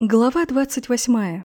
Глава двадцать восьмая.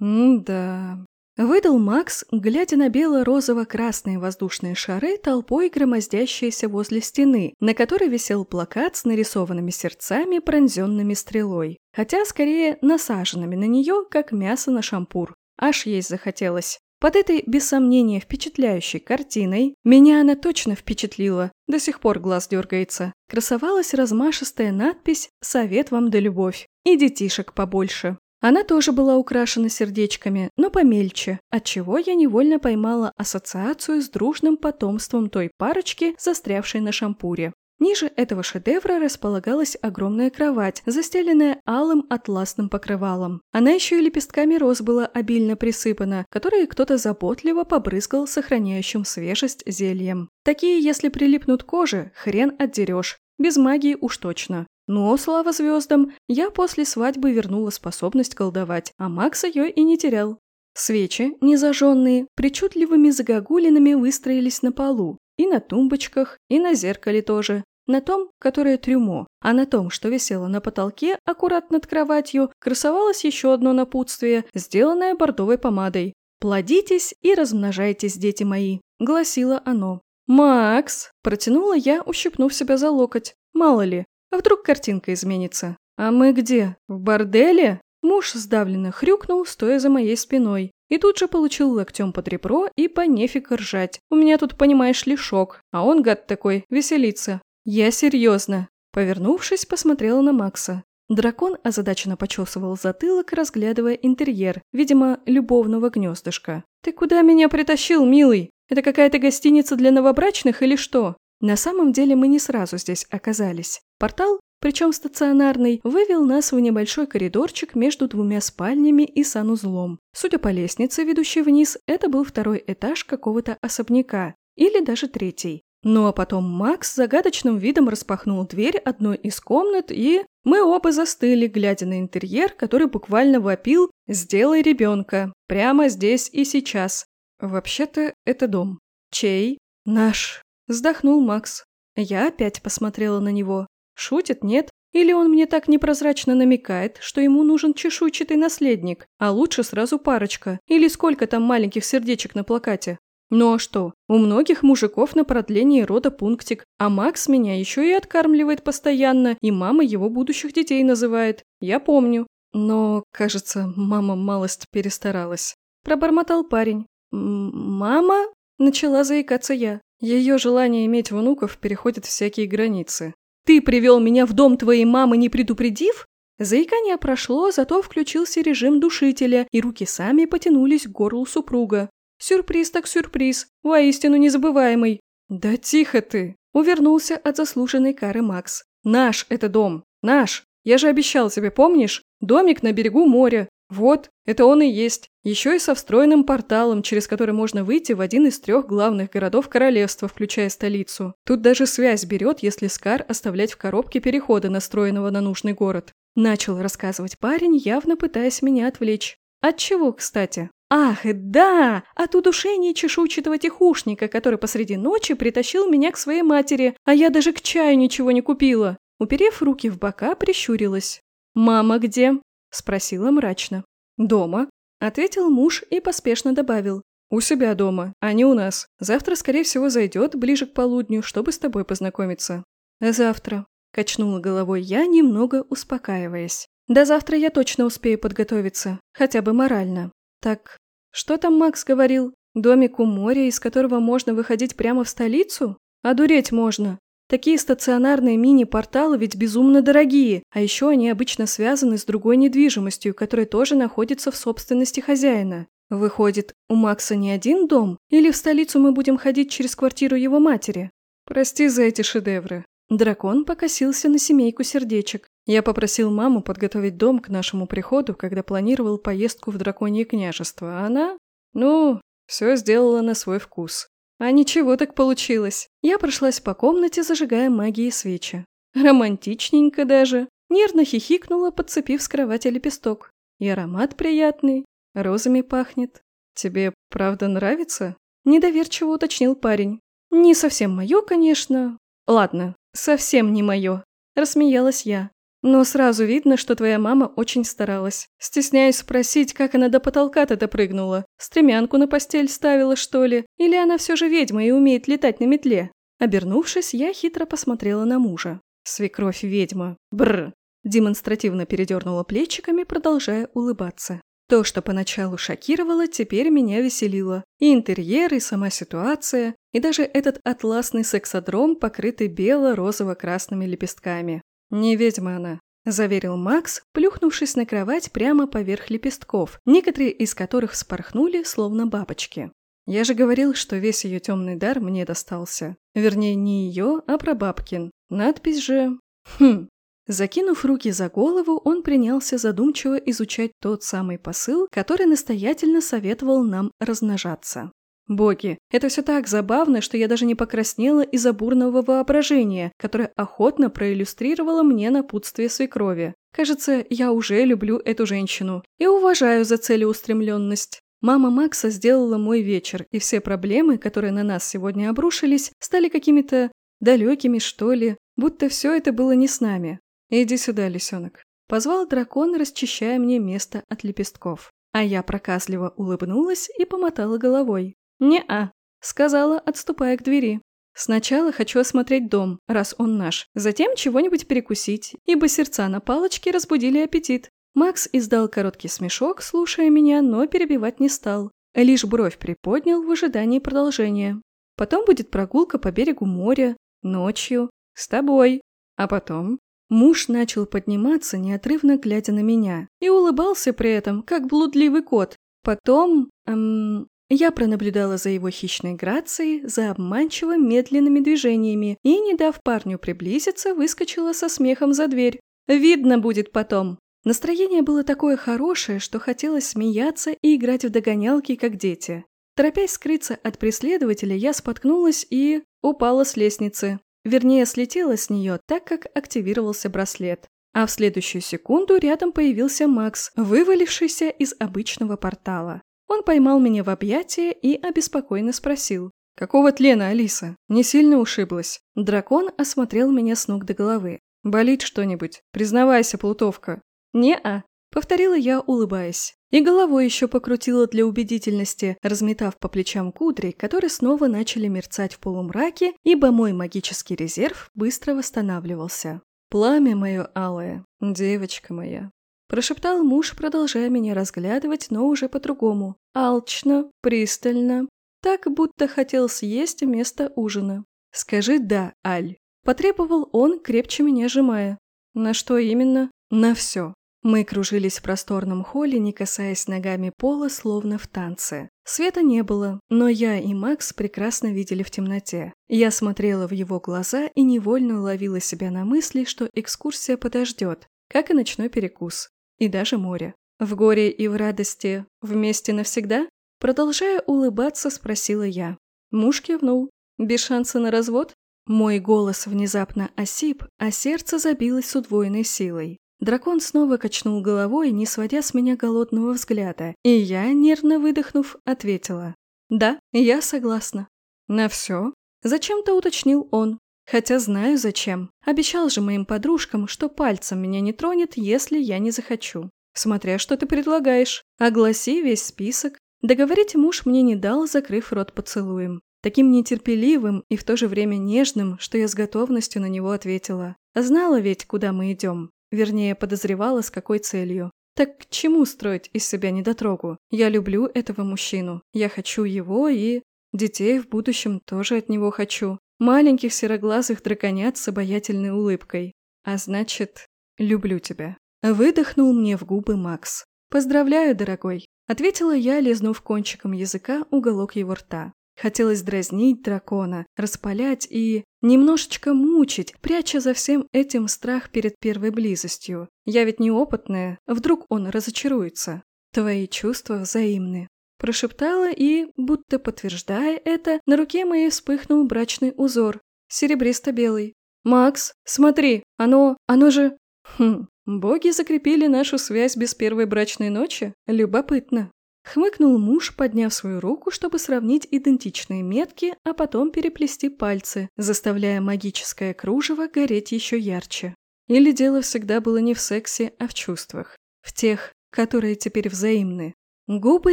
М-да. Выдал Макс, глядя на бело-розово-красные воздушные шары, толпой громоздящиеся возле стены, на которой висел плакат с нарисованными сердцами, пронзенными стрелой. Хотя, скорее, насаженными на нее, как мясо на шампур. Аж есть захотелось. Под этой, без сомнения, впечатляющей картиной, меня она точно впечатлила, до сих пор глаз дергается, красовалась размашистая надпись «Совет вам да любовь» и детишек побольше. Она тоже была украшена сердечками, но помельче, отчего я невольно поймала ассоциацию с дружным потомством той парочки, застрявшей на шампуре. Ниже этого шедевра располагалась огромная кровать, застеленная алым атласным покрывалом. Она еще и лепестками роз была обильно присыпана, которые кто-то заботливо побрызгал сохраняющим свежесть зельем. Такие, если прилипнут к коже, хрен отдерешь. Без магии уж точно. Но, слава звездам, я после свадьбы вернула способность колдовать, а Макс ее и не терял. Свечи, незажженные, причудливыми загогулинами выстроились на полу, и на тумбочках, и на зеркале тоже. На том, которое трюмо, а на том, что висело на потолке, аккурат над кроватью, красовалось еще одно напутствие, сделанное бордовой помадой. «Плодитесь и размножайтесь, дети мои», – гласило оно. «Макс!» – протянула я, ущипнув себя за локоть. «Мало ли, а вдруг картинка изменится? А мы где? В борделе? Муж сдавленно хрюкнул, стоя за моей спиной. И тут же получил локтем под ребро и по нефиг ржать. У меня тут, понимаешь ли, шок. А он, гад такой, веселится. Я серьезно. Повернувшись, посмотрела на Макса. Дракон озадаченно почесывал затылок, разглядывая интерьер, видимо, любовного гнездышка. «Ты куда меня притащил, милый? Это какая-то гостиница для новобрачных или что?» На самом деле мы не сразу здесь оказались. Портал, причем стационарный, вывел нас в небольшой коридорчик между двумя спальнями и санузлом. Судя по лестнице, ведущей вниз, это был второй этаж какого-то особняка. Или даже третий. Ну а потом Макс загадочным видом распахнул дверь одной из комнат, и мы оба застыли, глядя на интерьер, который буквально вопил «Сделай ребенка! Прямо здесь и сейчас!» Вообще-то это дом. Чей? Наш. Вздохнул Макс. Я опять посмотрела на него. Шутит, нет? Или он мне так непрозрачно намекает, что ему нужен чешуйчатый наследник, а лучше сразу парочка, или сколько там маленьких сердечек на плакате? Ну а что, у многих мужиков на продлении рода пунктик, а Макс меня еще и откармливает постоянно, и мама его будущих детей называет. Я помню. Но, кажется, мама малость перестаралась. Пробормотал парень. «Мама?» – начала заикаться я. Ее желание иметь внуков переходит всякие границы. «Ты привел меня в дом твоей мамы, не предупредив?» Заикание прошло, зато включился режим душителя, и руки сами потянулись к горлу супруга. Сюрприз так сюрприз, воистину незабываемый. «Да тихо ты!» – увернулся от заслуженной кары Макс. «Наш это дом, наш! Я же обещал тебе, помнишь? Домик на берегу моря. Вот, это он и есть. Еще и со встроенным порталом, через который можно выйти в один из трех главных городов королевства, включая столицу. Тут даже связь берет, если Скар оставлять в коробке перехода, настроенного на нужный город. Начал рассказывать парень, явно пытаясь меня отвлечь. От чего, кстати? Ах, да! От удушения чешуйчатого тихушника, который посреди ночи притащил меня к своей матери, а я даже к чаю ничего не купила. Уперев руки в бока, прищурилась. «Мама где?» – спросила мрачно. «Дома», – ответил муж и поспешно добавил. «У себя дома, а не у нас. Завтра, скорее всего, зайдет ближе к полудню, чтобы с тобой познакомиться». «Завтра», – качнула головой я, немного успокаиваясь. «До завтра я точно успею подготовиться, хотя бы морально. Так, что там Макс говорил? Домик у моря, из которого можно выходить прямо в столицу? Одуреть можно. Такие стационарные мини-порталы ведь безумно дорогие, а еще они обычно связаны с другой недвижимостью, которая тоже находится в собственности хозяина. Выходит, у Макса не один дом? Или в столицу мы будем ходить через квартиру его матери? Прости за эти шедевры. Дракон покосился на семейку сердечек. Я попросил маму подготовить дом к нашему приходу, когда планировал поездку в драконье княжество, а она... Ну, все сделала на свой вкус. А ничего так получилось. Я прошлась по комнате, зажигая магии свечи. Романтичненько даже. Нервно хихикнула, подцепив с кровати лепесток. И аромат приятный, розами пахнет. Тебе правда нравится? Недоверчиво уточнил парень. Не совсем мое, конечно. Ладно, совсем не мое. Рассмеялась я. Но сразу видно, что твоя мама очень старалась. Стесняюсь спросить, как она до потолка-то допрыгнула. Стремянку на постель ставила, что ли? Или она все же ведьма и умеет летать на метле? Обернувшись, я хитро посмотрела на мужа. Свекровь ведьма. Бррр. Демонстративно передернула плечиками, продолжая улыбаться. То, что поначалу шокировало, теперь меня веселило. И интерьер, и сама ситуация, и даже этот атласный сексодром, покрытый бело-розово-красными лепестками. «Не ведьма она», – заверил Макс, плюхнувшись на кровать прямо поверх лепестков, некоторые из которых вспорхнули, словно бабочки. Я же говорил, что весь ее темный дар мне достался. Вернее, не ее, а прабабкин. Надпись же... Хм, Закинув руки за голову, он принялся задумчиво изучать тот самый посыл, который настоятельно советовал нам размножаться. Боги, это все так забавно, что я даже не покраснела из-за бурного воображения, которое охотно проиллюстрировало мне напутствие свекрови. Кажется, я уже люблю эту женщину и уважаю за целеустремленность. Мама Макса сделала мой вечер, и все проблемы, которые на нас сегодня обрушились, стали какими-то далекими, что ли, будто все это было не с нами. «Иди сюда, лисенок», – позвал дракон, расчищая мне место от лепестков. А я проказливо улыбнулась и помотала головой. «Не-а», – сказала, отступая к двери. «Сначала хочу осмотреть дом, раз он наш, затем чего-нибудь перекусить, ибо сердца на палочке разбудили аппетит». Макс издал короткий смешок, слушая меня, но перебивать не стал. Лишь бровь приподнял в ожидании продолжения. Потом будет прогулка по берегу моря, ночью, с тобой. А потом Муж начал подниматься, неотрывно глядя на меня, и улыбался при этом, как блудливый кот. Потом, эм, я пронаблюдала за его хищной грацией, за обманчиво медленными движениями и, не дав парню приблизиться, выскочила со смехом за дверь. Видно будет потом. Настроение было такое хорошее, что хотелось смеяться и играть в догонялки, как дети. Торопясь скрыться от преследователя, я споткнулась и упала с лестницы. Вернее, слетела с нее, так как активировался браслет. А в следующую секунду рядом появился Макс, вывалившийся из обычного портала. Он поймал меня в объятия и обеспокоенно спросил. «Какого тлена, Алиса? Не сильно ушиблась?» Дракон осмотрел меня с ног до головы. «Болит что-нибудь? Признавайся, плутовка». «Не-а», — повторила я, улыбаясь. И головой еще покрутила для убедительности, разметав по плечам кудри, которые снова начали мерцать в полумраке, ибо мой магический резерв быстро восстанавливался. «Пламя мое алое, девочка моя», – прошептал муж, продолжая меня разглядывать, но уже по-другому. Алчно, пристально, так будто хотел съесть вместо ужина. «Скажи «да», Аль», – потребовал он, крепче меня сжимая. «На что именно?» «На все», мы кружились в просторном холле, не касаясь ногами пола, словно в танце. Света не было, но я и Макс прекрасно видели в темноте. Я смотрела в его глаза и невольно ловила себя на мысли, что экскурсия подождет, как и ночной перекус, и даже море. В горе и в радости вместе навсегда? Продолжая улыбаться, спросила я. Муж кивнул. Без шанса на развод? Мой голос внезапно осип, а сердце забилось с удвоенной силой. Дракон снова качнул головой, не сводя с меня голодного взгляда, и я, нервно выдохнув, ответила. «Да, я согласна». «На все?» Зачем-то уточнил он. Хотя знаю зачем. Обещал же моим подружкам, что пальцем меня не тронет, если я не захочу. Смотря что ты предлагаешь. Огласи весь список. Договорить муж мне не дал, закрыв рот поцелуем. Таким нетерпеливым и в то же время нежным, что я с готовностью на него ответила. Знала ведь, куда мы идем. Вернее, подозревала, с какой целью. Так к чему строить из себя недотрогу? Я люблю этого мужчину. Я хочу его и... Детей в будущем тоже от него хочу. Маленьких сероглазых драконят с обаятельной улыбкой. А значит, люблю тебя. Выдохнул мне в губы Макс. «Поздравляю, дорогой», — ответила я, лизнув кончиком языка уголок его рта. Хотелось дразнить дракона, распалять и немножечко мучить, пряча за всем этим страх перед первой близостью. Я ведь неопытная, вдруг он разочаруется. Твои чувства взаимны. Прошептала и, будто подтверждая это, на руке моей вспыхнул брачный узор, серебристо-белый. «Макс, смотри, оно... оно же...» «Хм, боги закрепили нашу связь без первой брачной ночи? Любопытно». Хмыкнул муж, подняв свою руку, чтобы сравнить идентичные метки, а потом переплести пальцы, заставляя магическое кружево гореть еще ярче. Или дело всегда было не в сексе, а в чувствах. В тех, которые теперь взаимны. Губы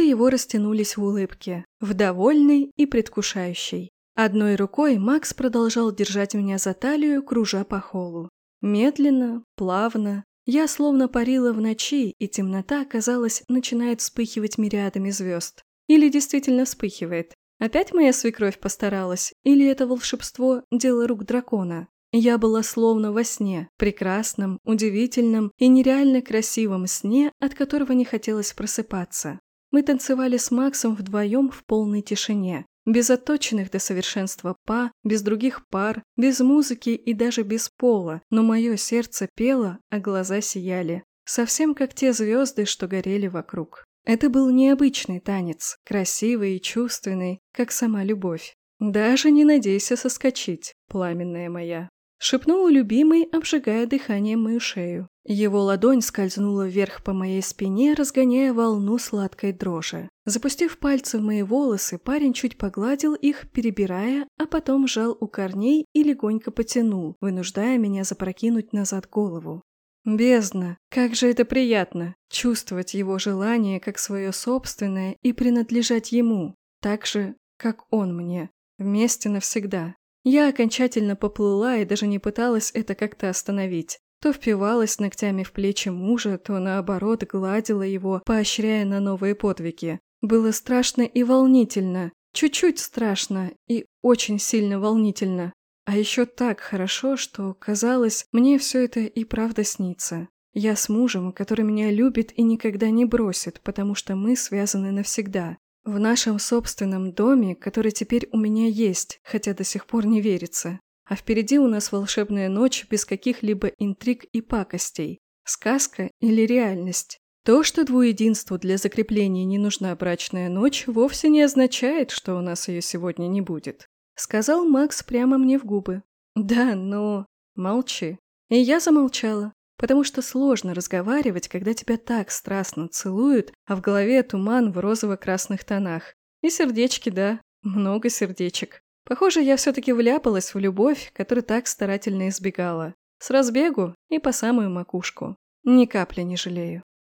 его растянулись в улыбке, в довольной и предвкушающей. Одной рукой Макс продолжал держать меня за талию, кружа по холу. Медленно, плавно, я словно парила в ночи, и темнота, казалось, начинает вспыхивать мириадами звезд. Или действительно вспыхивает. Опять моя свекровь постаралась, или это волшебство – дело рук дракона? Я была словно во сне, прекрасном, удивительном и нереально красивом сне, от которого не хотелось просыпаться. Мы танцевали с Максом вдвоем в полной тишине, без отточенных до совершенства па, без других пар, без музыки и даже без пола, но мое сердце пело, а глаза сияли. Совсем как те звезды, что горели вокруг. Это был необычный танец, красивый и чувственный, как сама любовь. Даже не надейся соскочить, пламенная моя. Шепнул любимый, обжигая дыханием мою шею. Его ладонь скользнула вверх по моей спине, разгоняя волну сладкой дрожи. Запустив пальцы в мои волосы, парень чуть погладил их, перебирая, а потом сжал у корней и легонько потянул, вынуждая меня запрокинуть назад голову. Бездна! Как же это приятно! Чувствовать его желание как свое собственное и принадлежать ему, так же, как он мне. Вместе навсегда. Я окончательно поплыла и даже не пыталась это как-то остановить. То впивалась ногтями в плечи мужа, то наоборот гладила его, поощряя на новые подвиги. Было страшно и волнительно. Чуть-чуть страшно и очень сильно волнительно. А еще так хорошо, что, казалось, мне все это и правда снится. Я с мужем, который меня любит и никогда не бросит, потому что мы связаны навсегда. В нашем собственном доме, который теперь у меня есть, хотя до сих пор не верится. А впереди у нас волшебная ночь без каких-либо интриг и пакостей. Сказка или реальность? То, что двуединству для закрепления не нужна брачная ночь, вовсе не означает, что у нас ее сегодня не будет. Сказал Макс прямо мне в губы. Да, но... Молчи. И я замолчала потому что сложно разговаривать, когда тебя так страстно целуют, а в голове туман в розово-красных тонах. И сердечки, да, много сердечек. Похоже, я все-таки вляпалась в любовь, которую так старательно избегала. С разбегу и по самую макушку. Ни капли не жалею.